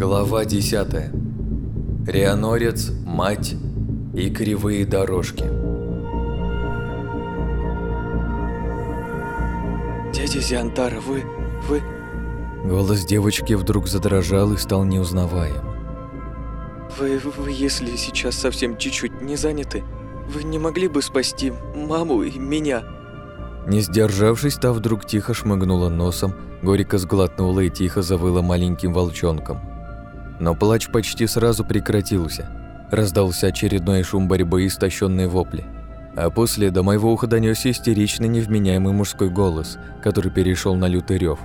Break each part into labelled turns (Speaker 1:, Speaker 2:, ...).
Speaker 1: Глава 10. Рианорец, мать и кривые дорожки.
Speaker 2: Дядя Зиантар, вы... вы...
Speaker 1: Голос девочки вдруг задрожал и стал неузнаваем.
Speaker 2: Вы, вы, если сейчас совсем чуть-чуть не заняты, вы не могли бы спасти маму и меня?
Speaker 1: Не сдержавшись, та вдруг тихо шмыгнула носом, горько сглотнула и тихо завыла маленьким волчонком. Но плач почти сразу прекратился. Раздался очередной шум борьбы и истощенные вопли. А после до моего уха донесся истеричный невменяемый мужской голос, который перешел на лютый рев.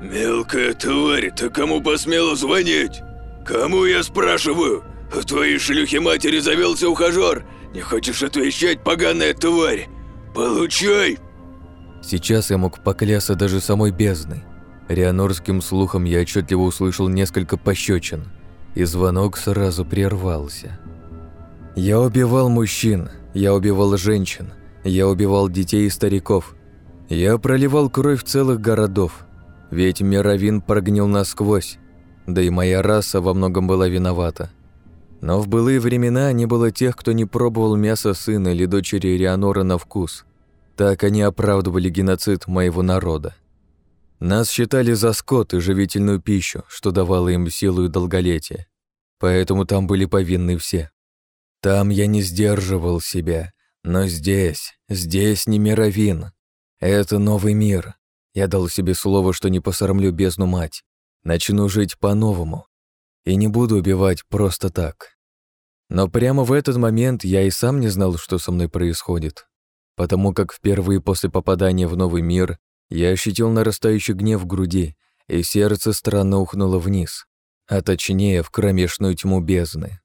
Speaker 3: «Мелкая тварь, ты кому посмела звонить? Кому я спрашиваю? В твоей шлюхе матери завелся ухажер. Не хочешь отвечать, поганая тварь? Получай!»
Speaker 1: Сейчас я мог поклясться даже самой бездной. Рианорским слухом я отчетливо услышал несколько пощечин, и звонок сразу прервался. Я убивал мужчин, я убивал женщин, я убивал детей и стариков. Я проливал кровь целых городов, ведь Мировин прогнил насквозь, да и моя раса во многом была виновата. Но в былые времена не было тех, кто не пробовал мясо сына или дочери Рианора на вкус. Так они оправдывали геноцид моего народа. Нас считали за скот и живительную пищу, что давало им силу и долголетие. Поэтому там были повинны все. Там я не сдерживал себя, но здесь, здесь не мировин. Это новый мир. Я дал себе слово, что не посрамлю бездну мать. Начну жить по-новому. И не буду убивать просто так. Но прямо в этот момент я и сам не знал, что со мной происходит. Потому как впервые после попадания в новый мир я ощутил нарастающий гнев в груди, и сердце странно ухнуло вниз, а точнее в кромешную тьму бездны.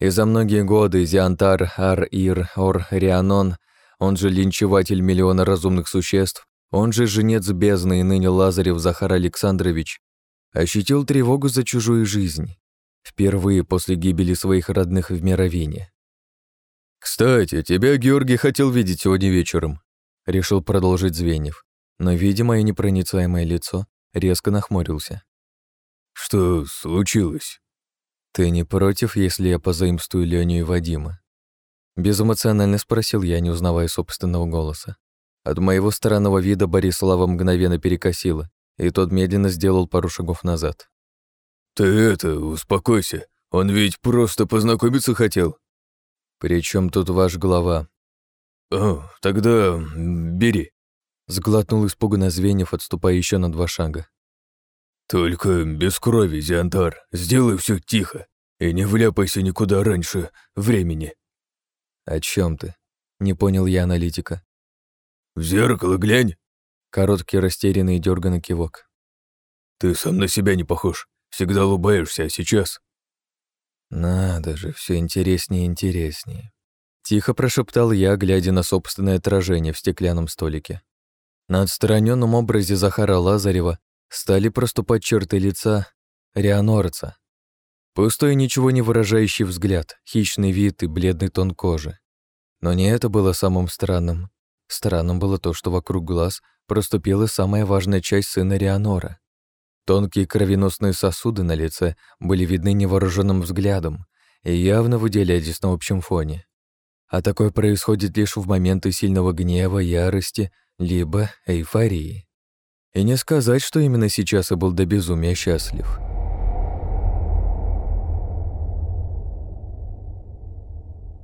Speaker 1: И за многие годы Зиантар Ар-Ир Ор-Рианон, он же линчеватель миллиона разумных существ, он же женец бездны и ныне Лазарев Захар Александрович, ощутил тревогу за чужую жизнь, впервые после гибели своих родных в Мировине. «Кстати, тебя Георгий хотел видеть сегодня вечером», — решил продолжить Звеньев но, видя мое непроницаемое лицо, резко нахмурился.
Speaker 3: «Что случилось?»
Speaker 1: «Ты не против, если я позаимствую Леню и Вадима?» Безэмоционально спросил я, не узнавая собственного голоса. От моего странного вида Борислава мгновенно перекосило, и тот медленно сделал пару шагов назад.
Speaker 3: «Ты это, успокойся, он ведь просто познакомиться хотел».
Speaker 1: «При чем тут ваш глава?»
Speaker 3: «О, тогда бери».
Speaker 1: Сглотнул испуганно Звеньев, отступая еще на два шага.
Speaker 3: «Только без крови, Зиантар. Сделай все тихо и не вляпайся никуда раньше времени».
Speaker 1: «О чем ты?» — не понял я аналитика.
Speaker 3: «В зеркало глянь!»
Speaker 1: Короткий растерянный дерганный кивок.
Speaker 3: «Ты сам на себя не похож. Всегда улыбаешься, а сейчас...»
Speaker 1: «Надо же, все интереснее и интереснее». Тихо прошептал я, глядя на собственное отражение в стеклянном столике. На отстраненном образе Захара Лазарева стали проступать черты лица Рианорца. Пустой, ничего не выражающий взгляд, хищный вид и бледный тон кожи. Но не это было самым странным. Странным было то, что вокруг глаз проступила самая важная часть сына Рианора. Тонкие кровеносные сосуды на лице были видны невооруженным взглядом и явно выделялись на общем фоне. А такое происходит лишь в моменты сильного гнева, ярости либо эйфории. И не сказать, что именно сейчас я был до безумия счастлив.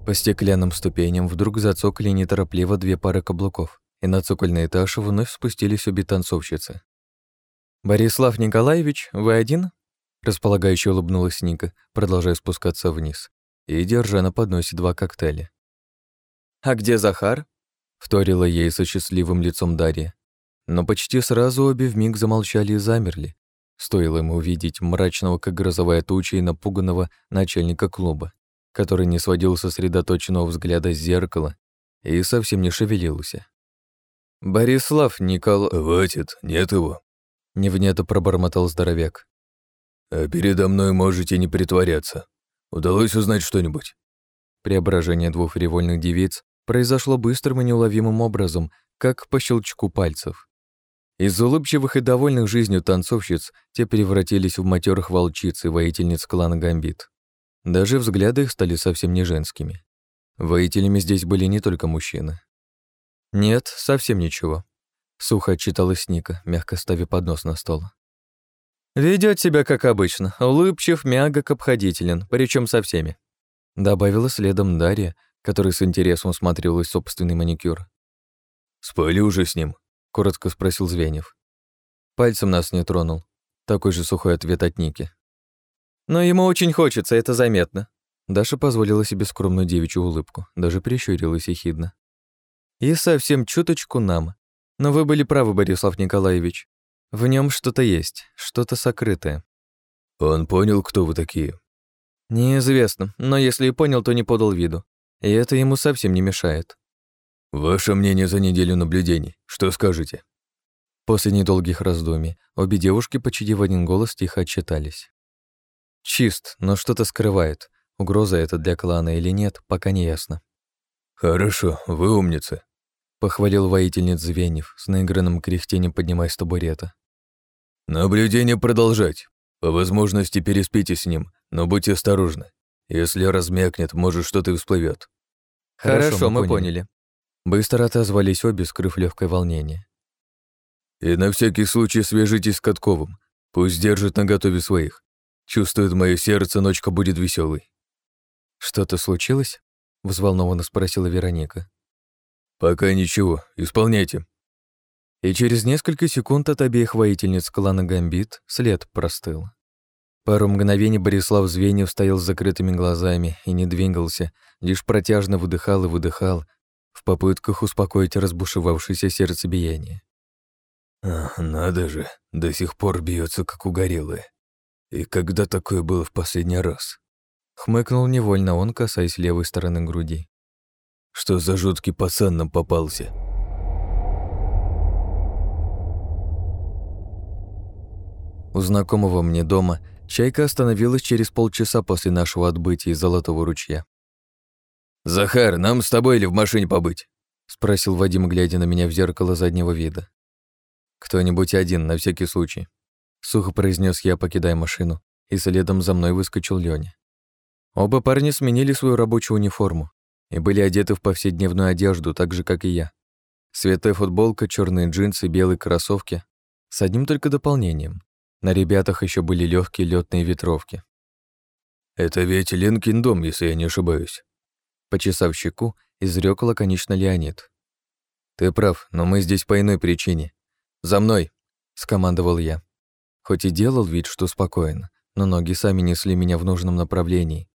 Speaker 1: По стеклянным ступеням вдруг зацокали неторопливо две пары каблуков, и на цокольный этаж вновь спустились обе танцовщицы. «Борислав Николаевич, вы один?» Располагающе улыбнулась Ника, продолжая спускаться вниз, и держа на подносе два коктейля. «А где Захар?» Вторила ей со счастливым лицом Дарья. Но почти сразу обе вмиг замолчали и замерли. Стоило ему увидеть мрачного, как грозовая туча, и напуганного начальника клуба, который не сводил сосредоточенного взгляда с зеркала и совсем не шевелился. «Борислав Никол...»
Speaker 3: «Хватит, нет его», —
Speaker 1: невнятно пробормотал здоровяк.
Speaker 3: «А передо мной можете не притворяться. Удалось узнать что-нибудь?»
Speaker 1: Преображение двух фривольных девиц произошло быстрым и неуловимым образом, как по щелчку пальцев. Из улыбчивых и довольных жизнью танцовщиц те превратились в матерых волчиц и воительниц клана Гамбит. Даже взгляды их стали совсем не женскими. Воителями здесь были не только мужчины. «Нет, совсем ничего», — сухо отчиталась Ника, мягко ставя поднос на стол. Ведет себя как обычно, улыбчив, мягок, обходителен, причем со всеми», — добавила следом Дарья, которая с интересом смотрелась собственный маникюр.
Speaker 3: «Спали уже с ним?»
Speaker 1: — коротко спросил Звенев. Пальцем нас не тронул. Такой же сухой ответ от Ники. «Но ему очень хочется, это заметно». Даша позволила себе скромную девичью улыбку, даже прищурилась ехидно. «И совсем чуточку нам. Но вы были правы, Борислав Николаевич. В нем что-то есть, что-то сокрытое».
Speaker 3: «Он понял, кто вы такие?»
Speaker 1: «Неизвестно, но если и понял, то не подал виду. И это ему совсем не мешает».
Speaker 3: «Ваше мнение за неделю наблюдений. Что скажете?»
Speaker 1: После недолгих раздумий обе девушки почти в один голос тихо отчитались. Чист, но что-то скрывает. Угроза это для клана или нет, пока не ясно.
Speaker 3: «Хорошо, вы умница», —
Speaker 1: похвалил воительниц Звеньев, с наигранным кряхтением поднимаясь с табурета.
Speaker 3: «Наблюдение продолжать. По возможности переспите с ним, но будьте осторожны. Если размякнет, может, что-то и всплывет.
Speaker 1: «Хорошо, Хорошо мы, мы поняли. поняли». Быстро отозвались обе, скрыв легкое волнение.
Speaker 3: «И на всякий случай свяжитесь с Катковым. Пусть держит на готове своих. Чувствует мое сердце, ночка будет веселой.
Speaker 1: «Что-то случилось?» — взволнованно спросила Вероника.
Speaker 3: «Пока ничего. Исполняйте».
Speaker 1: И через несколько секунд от обеих воительниц клана Гамбит след простыл. Пару мгновений Борислав Звеньев стоял с закрытыми глазами и не двигался, лишь протяжно выдыхал и выдыхал, в попытках успокоить разбушевавшееся сердцебиение.
Speaker 3: Ах, «Надо же, до сих пор бьется как угорелый. И когда такое было в последний раз?»
Speaker 1: Хмыкнул невольно он, касаясь левой стороны груди.
Speaker 3: «Что за жуткий пацан нам попался?»
Speaker 1: У знакомого мне дома чайка остановилась через полчаса после нашего отбытия из Золотого ручья.
Speaker 3: «Захар, нам с тобой или в машине побыть?»
Speaker 1: — спросил Вадим, глядя на меня в зеркало заднего вида. «Кто-нибудь один, на всякий случай», — сухо произнес я, покидая машину, и следом за мной выскочил Лёня. Оба парня сменили свою рабочую униформу и были одеты в повседневную одежду, так же, как и я. Светлая футболка, черные джинсы, белые кроссовки. С одним только дополнением. На ребятах еще были легкие летные ветровки.
Speaker 3: «Это ведь Ленкин дом, если я не ошибаюсь»,
Speaker 1: Почесав щеку, изрек лаконично Леонид. «Ты прав, но мы здесь по иной причине. За мной!» — скомандовал я. Хоть и делал вид, что спокоен, но ноги сами несли меня в нужном направлении.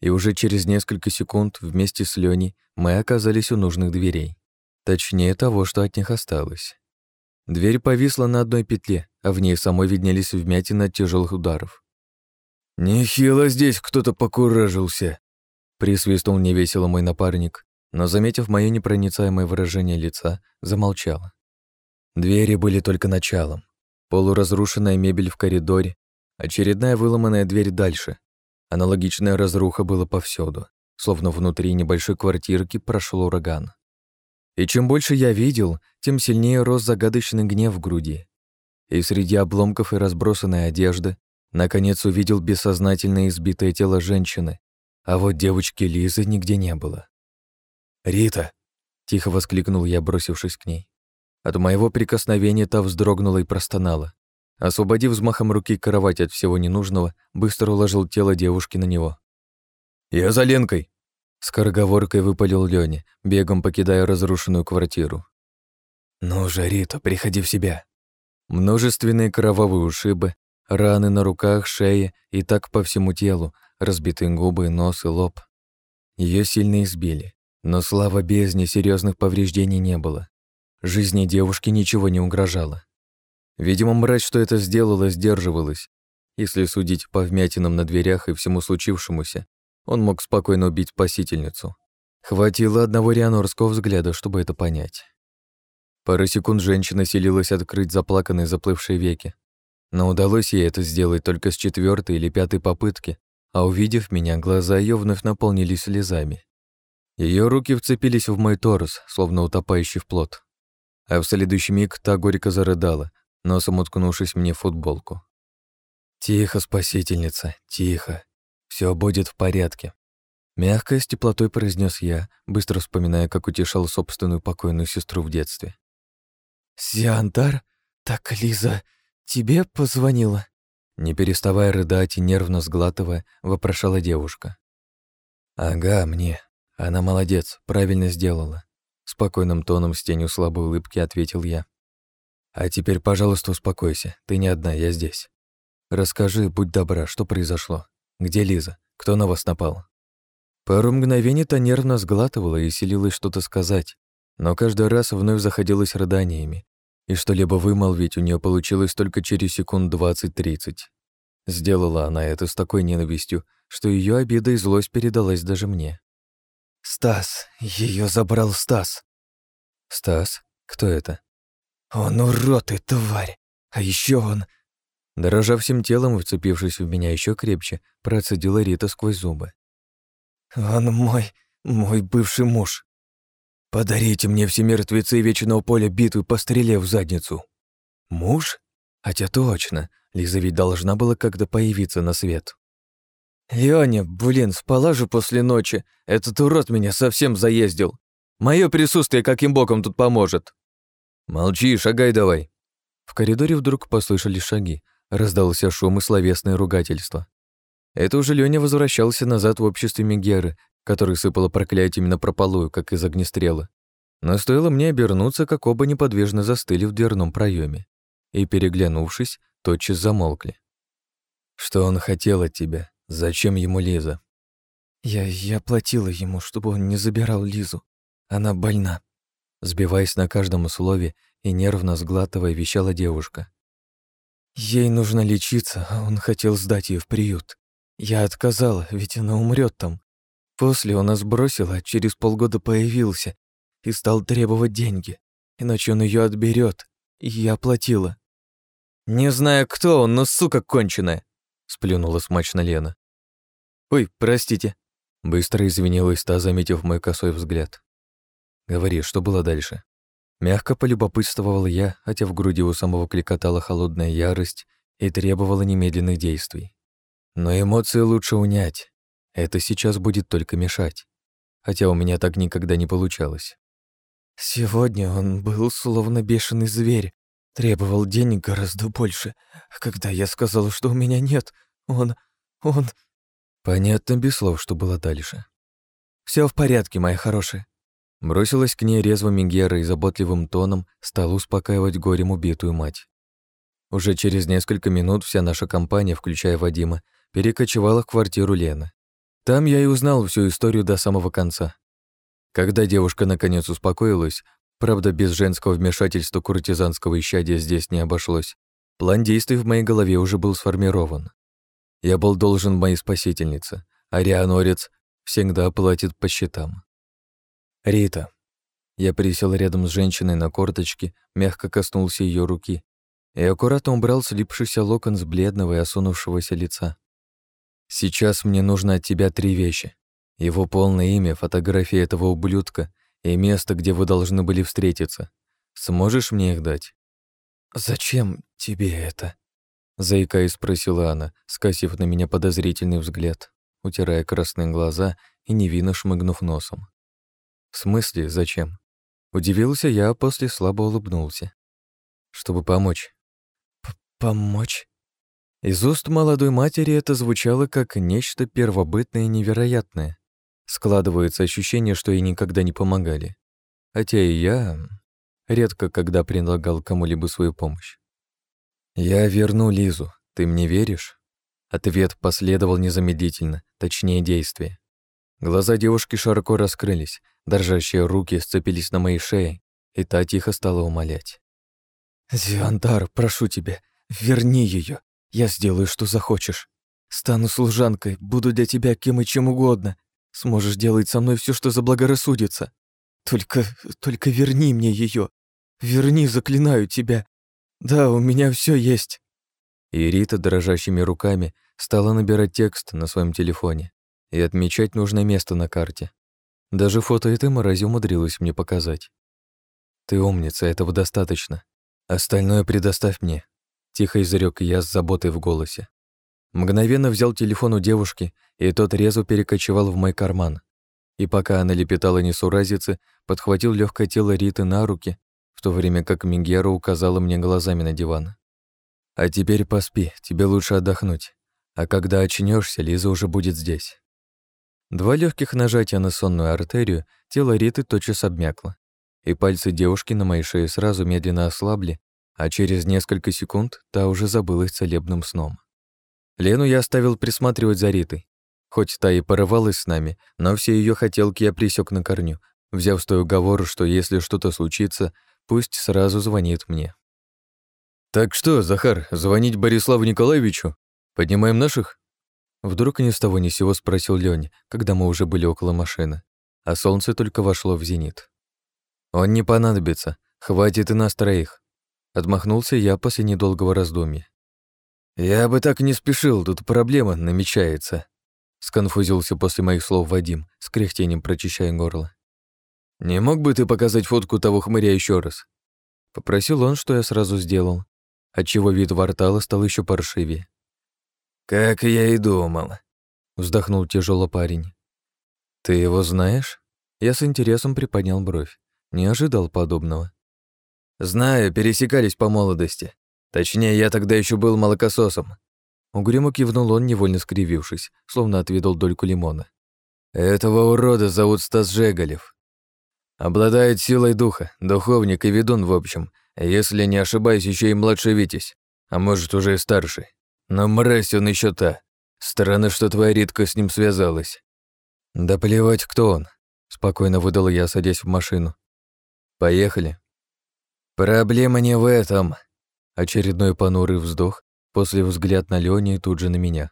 Speaker 1: И уже через несколько секунд вместе с Леней мы оказались у нужных дверей. Точнее того, что от них осталось. Дверь повисла на одной петле, а в ней самой виднелись вмятины от тяжелых ударов.
Speaker 3: «Нехило здесь кто-то покуражился»,
Speaker 1: Присвистнул невесело мой напарник, но, заметив мое непроницаемое выражение лица, замолчал. Двери были только началом. Полуразрушенная мебель в коридоре, очередная выломанная дверь дальше. Аналогичная разруха была повсюду, словно внутри небольшой квартирки прошел ураган. И чем больше я видел, тем сильнее рос загадочный гнев в груди. И среди обломков и разбросанной одежды наконец увидел бессознательное избитое тело женщины, а вот девочки Лизы нигде не было. «Рита!» — тихо воскликнул я, бросившись к ней. От моего прикосновения та вздрогнула и простонала. Освободив взмахом руки кровать от всего ненужного, быстро уложил тело девушки на него.
Speaker 3: «Я за Ленкой!»
Speaker 1: Скороговоркой выпалил Лёня, бегом покидая разрушенную квартиру. «Ну же, Рита, приходи в себя!» Множественные кровавые ушибы, раны на руках, шее и так по всему телу, разбитые губы, нос и лоб. Ее сильно избили, но слава бездне серьезных повреждений не было. Жизни девушки ничего не угрожало. Видимо, мразь, что это сделала, сдерживалась. Если судить по вмятинам на дверях и всему случившемуся, он мог спокойно убить спасительницу. Хватило одного рианорского взгляда, чтобы это понять. Пару секунд женщина селилась открыть заплаканные заплывшие веки, но удалось ей это сделать только с четвертой или пятой попытки, а увидев меня, глаза ее вновь наполнились слезами. Ее руки вцепились в мой торс, словно утопающий в плод. а в следующий миг та горько зарыдала, носом уткнувшись мне в футболку. «Тихо, спасительница, тихо. Все будет в порядке». Мягко с теплотой произнес я, быстро вспоминая, как утешал собственную покойную сестру в детстве.
Speaker 2: «Сиантар? Так Лиза тебе позвонила?»
Speaker 1: Не переставая рыдать и нервно сглатывая, вопрошала девушка. «Ага, мне. Она молодец, правильно сделала». Спокойным тоном с тенью слабой улыбки ответил я. «А теперь, пожалуйста, успокойся. Ты не одна, я здесь. Расскажи, будь добра, что произошло? Где Лиза? Кто на вас напал?» Пару мгновений та нервно сглатывала и селилась что-то сказать, но каждый раз вновь заходилась рыданиями, и что-либо вымолвить у нее получилось только через секунд двадцать-тридцать. Сделала она это с такой ненавистью, что ее обида и злость передалась даже мне.
Speaker 2: «Стас! ее забрал Стас!»
Speaker 1: «Стас? Кто это?»
Speaker 2: «Он урод и тварь! А еще он...»
Speaker 1: Дорожа всем телом, вцепившись в меня еще крепче, процедила Рита сквозь зубы.
Speaker 2: Он мой, мой бывший муж. Подарите мне все мертвецы вечного поля битвы, пострелев в задницу.
Speaker 1: Муж? Хотя точно, Лиза ведь должна была когда появиться на свет.
Speaker 2: Лёня, блин, спала же после ночи. Этот урод меня совсем заездил. Мое присутствие каким боком тут поможет?
Speaker 1: Молчи, шагай давай. В коридоре вдруг послышались шаги. Раздался шум и словесное ругательство. Это уже Лёня возвращался назад в обществе Мегеры, который сыпала проклятиями на прополую, как из огнестрела. Но стоило мне обернуться, как оба неподвижно застыли в дверном проеме и, переглянувшись, тотчас замолкли. «Что он хотел от тебя? Зачем ему Лиза?»
Speaker 2: «Я... я платила ему, чтобы он не забирал Лизу. Она больна».
Speaker 1: Сбиваясь на каждом слове и нервно сглатывая, вещала девушка.
Speaker 2: «Ей нужно лечиться, а он хотел сдать ее в приют. Я отказала, ведь она умрет там. После он нас бросил, а через полгода появился и стал требовать деньги, иначе он ее отберет. И я оплатила.
Speaker 1: «Не знаю, кто он, но сука конченая!» — сплюнула смачно Лена.
Speaker 2: «Ой, простите».
Speaker 1: Быстро извинилась та, заметив мой косой взгляд. «Говори, что было дальше?» Мягко полюбопытствовал я, хотя в груди у самого кликотала холодная ярость и требовала немедленных действий. Но эмоции лучше унять. Это сейчас будет только мешать. Хотя у меня так никогда не получалось.
Speaker 2: Сегодня он был словно бешеный зверь. Требовал денег гораздо больше. Когда я сказала, что у меня нет, он... он...
Speaker 1: Понятно, без слов, что было дальше.
Speaker 2: Все в порядке, моя хорошая.
Speaker 1: Бросилась к ней резвым Гера и заботливым тоном стала успокаивать горем убитую мать. Уже через несколько минут вся наша компания, включая Вадима, перекочевала в квартиру Лены. Там я и узнал всю историю до самого конца. Когда девушка наконец успокоилась, правда, без женского вмешательства куртизанского исчадия здесь не обошлось, план действий в моей голове уже был сформирован. Я был должен моей спасительнице, а Рианорец всегда платит по счетам. «Рита». Я присел рядом с женщиной на корточке, мягко коснулся ее руки и аккуратно убрал слипшийся локон с бледного и осунувшегося лица. Сейчас мне нужно от тебя три вещи. Его полное имя, фотография этого ублюдка и место, где вы должны были встретиться. Сможешь мне их дать?»
Speaker 2: «Зачем тебе это?»
Speaker 1: Заикаясь, спросила она, скосив на меня подозрительный взгляд, утирая красные глаза и невинно шмыгнув носом. «В смысле, зачем?» Удивился я, а после слабо улыбнулся. «Чтобы помочь».
Speaker 2: П «Помочь?»
Speaker 1: Из уст молодой матери это звучало как нечто первобытное и невероятное. Складывается ощущение, что ей никогда не помогали. Хотя и я редко когда предлагал кому-либо свою помощь. «Я верну Лизу. Ты мне веришь?» Ответ последовал незамедлительно, точнее действие. Глаза девушки широко раскрылись, дрожащие руки сцепились на моей шее, и та тихо стала умолять.
Speaker 2: «Зиандар, прошу тебя, верни ее. Я сделаю, что захочешь. Стану служанкой, буду для тебя кем и чем угодно. Сможешь делать со мной все, что заблагорассудится. Только, только верни мне ее. Верни, заклинаю тебя. Да, у меня все есть».
Speaker 1: И Рита дрожащими руками стала набирать текст на своем телефоне и отмечать нужное место на карте. Даже фото этой мрази умудрилась мне показать.
Speaker 2: Ты умница, этого достаточно. Остальное предоставь мне. Тихо изрек я с заботой в голосе. Мгновенно взял телефон у девушки, и тот резво перекочевал в мой карман. И пока она лепетала несуразицы, подхватил легкое тело Риты на руки, в то время как Мигера указала мне глазами на диван. «А теперь поспи, тебе лучше отдохнуть. А когда очнешься, Лиза уже будет здесь». Два легких нажатия на сонную артерию, тело Риты тотчас обмякло, и пальцы девушки на моей шее сразу медленно ослабли, а через несколько секунд та уже забылась целебным сном. Лену я оставил присматривать за Ритой. Хоть та и порывалась с нами, но все ее хотелки я присек на корню, взяв с той уговор, что если что-то случится, пусть сразу звонит мне.
Speaker 1: «Так что, Захар, звонить Бориславу Николаевичу? Поднимаем наших?»
Speaker 2: Вдруг ни с того ни сего спросил Лёня, когда мы уже были около машины, а солнце только вошло в зенит. «Он не понадобится, хватит и нас троих», — отмахнулся я после недолгого раздумья.
Speaker 1: «Я бы так не спешил, тут проблема намечается», — сконфузился после моих слов Вадим, с кряхтением прочищая горло. «Не мог бы ты показать фотку того хмыря еще раз?»
Speaker 2: Попросил он, что я сразу сделал, отчего вид Вартала стал еще паршивее.
Speaker 3: «Как я и думал», —
Speaker 2: вздохнул тяжело парень. «Ты его знаешь?» Я с интересом приподнял бровь. Не ожидал подобного.
Speaker 1: «Знаю, пересекались по молодости. Точнее, я тогда еще был молокососом.
Speaker 2: Угрюмо кивнул он, невольно скривившись, словно отведал дольку лимона.
Speaker 1: Этого урода зовут Стас Жеголев. Обладает силой духа, духовник и ведун, в общем, если не ошибаюсь, еще и младший Витязь, а может, уже и старший. Но мразь он еще та. Странно, что твоя Ритка с ним связалась.
Speaker 2: Да плевать, кто он, спокойно выдал я, садясь в машину. Поехали.
Speaker 1: Проблема не в этом,
Speaker 2: Очередной понурый вздох, после взгляд на Лёни и тут же на меня.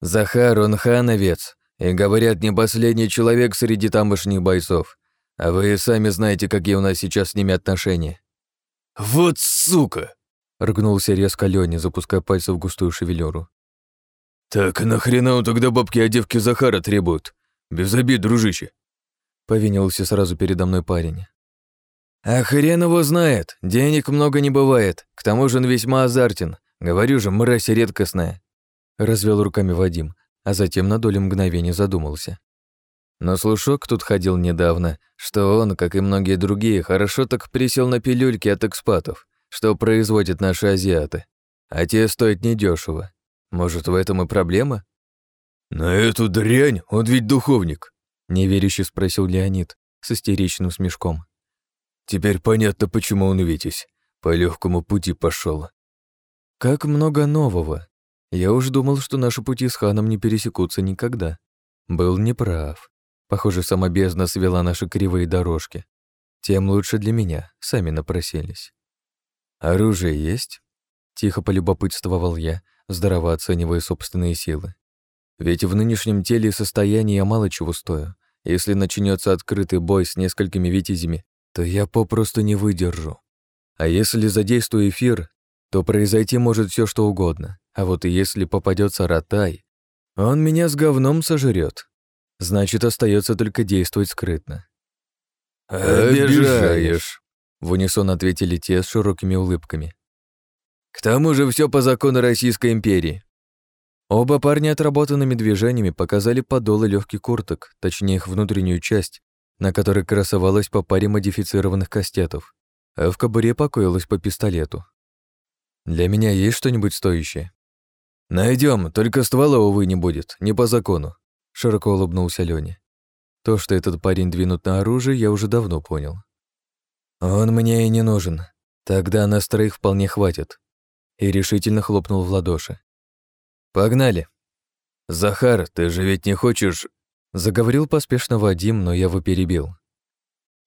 Speaker 1: «Захар, он хановец, и, говорят, не последний человек среди тамошних бойцов. А вы сами знаете, какие у нас сейчас с ними отношения».
Speaker 3: «Вот сука!»
Speaker 2: — ргнулся резко Лёня, запуская пальцы в густую шевелюру.
Speaker 3: «Так нахрена он тогда бабки о девке Захара требует? Без обид, дружище!»
Speaker 2: Повинился сразу передо мной парень.
Speaker 1: А хрен его знает, денег много не бывает, к тому же он весьма азартен. Говорю же, мразь редкостная.
Speaker 2: Развел руками Вадим, а затем на долю мгновения задумался.
Speaker 1: Но слушок тут ходил недавно, что он, как и многие другие, хорошо так присел на пилюльки от экспатов, что производят наши азиаты. А те стоят недешево. Может, в этом и проблема?
Speaker 3: «На эту дрянь он ведь духовник», —
Speaker 2: неверяще спросил Леонид с истеричным смешком.
Speaker 3: Теперь понятно, почему он Витязь. По легкому пути пошел.
Speaker 2: Как много нового. Я уж думал, что наши пути с ханом не пересекутся никогда. Был неправ. Похоже, сама бездна свела наши кривые дорожки. Тем лучше для меня, сами напросились. «Оружие есть?» Тихо полюбопытствовал я, здраво оценивая собственные силы. Ведь в нынешнем теле и состоянии я мало чего стою. Если начнется открытый бой с несколькими витязями, то я попросту не выдержу. А если задействую эфир, то произойти может все что угодно. А вот и если попадется Ротай, он меня с говном сожрет. Значит, остается только действовать скрытно.
Speaker 3: «Обижаешь», —
Speaker 2: в унисон ответили те с широкими улыбками.
Speaker 1: «К тому же все по закону Российской империи».
Speaker 2: Оба парня отработанными движениями показали подолы легких курток, точнее их внутреннюю часть, на которой красовалась по паре модифицированных кастетов, а в кобуре покоилась по пистолету. «Для меня есть что-нибудь стоящее?»
Speaker 1: Найдем, только ствола, увы, не будет, не по закону», —
Speaker 2: широко улыбнулся Лёня. То, что этот парень двинут на оружие, я уже давно понял.
Speaker 1: «Он мне и не нужен. Тогда нас троих вполне хватит», и решительно хлопнул в ладоши. «Погнали!» «Захар, ты же ведь не хочешь
Speaker 2: Заговорил поспешно Вадим, но я его перебил.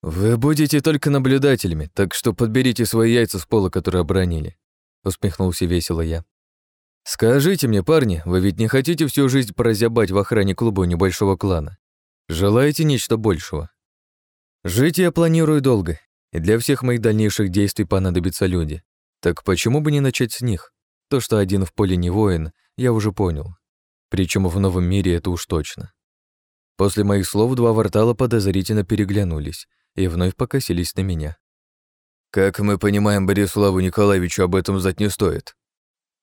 Speaker 1: «Вы будете только наблюдателями, так что подберите свои яйца с пола, которые обронили», — усмехнулся весело я. «Скажите мне, парни, вы ведь не хотите всю жизнь прозябать в охране клуба небольшого клана? Желаете нечто большего? Жить я планирую долго, и для всех моих дальнейших действий понадобятся люди. Так почему бы не начать с них? То, что один в поле не воин, я уже понял. Причем в новом мире это уж точно. После моих слов два вартала подозрительно переглянулись и вновь покосились на меня. Как мы понимаем, Бориславу Николаевичу об этом знать не стоит.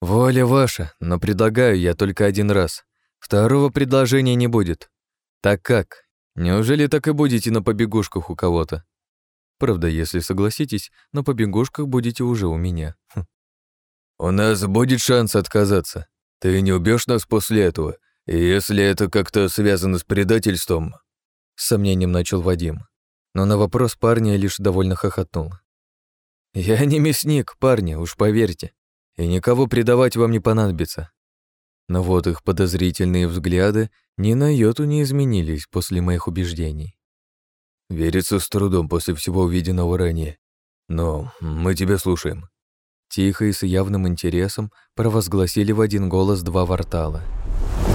Speaker 2: Воля ваша, но предлагаю я только один раз. Второго предложения не будет. Так как? Неужели так и будете на побегушках у кого-то? Правда, если согласитесь, на побегушках будете уже у меня. Хм.
Speaker 1: У нас будет шанс отказаться. Ты не убьешь нас после этого, если это как-то связано с предательством.
Speaker 2: С сомнением начал Вадим, но на вопрос парня лишь довольно хохотнул. Я не мясник, парни, уж поверьте, и никого предавать вам не понадобится. Но вот их подозрительные взгляды ни на йоту не изменились после моих убеждений.
Speaker 1: Верится с трудом после всего увиденного ранее. Но мы тебя слушаем.
Speaker 2: Тихо и с явным интересом провозгласили в один голос два вортала —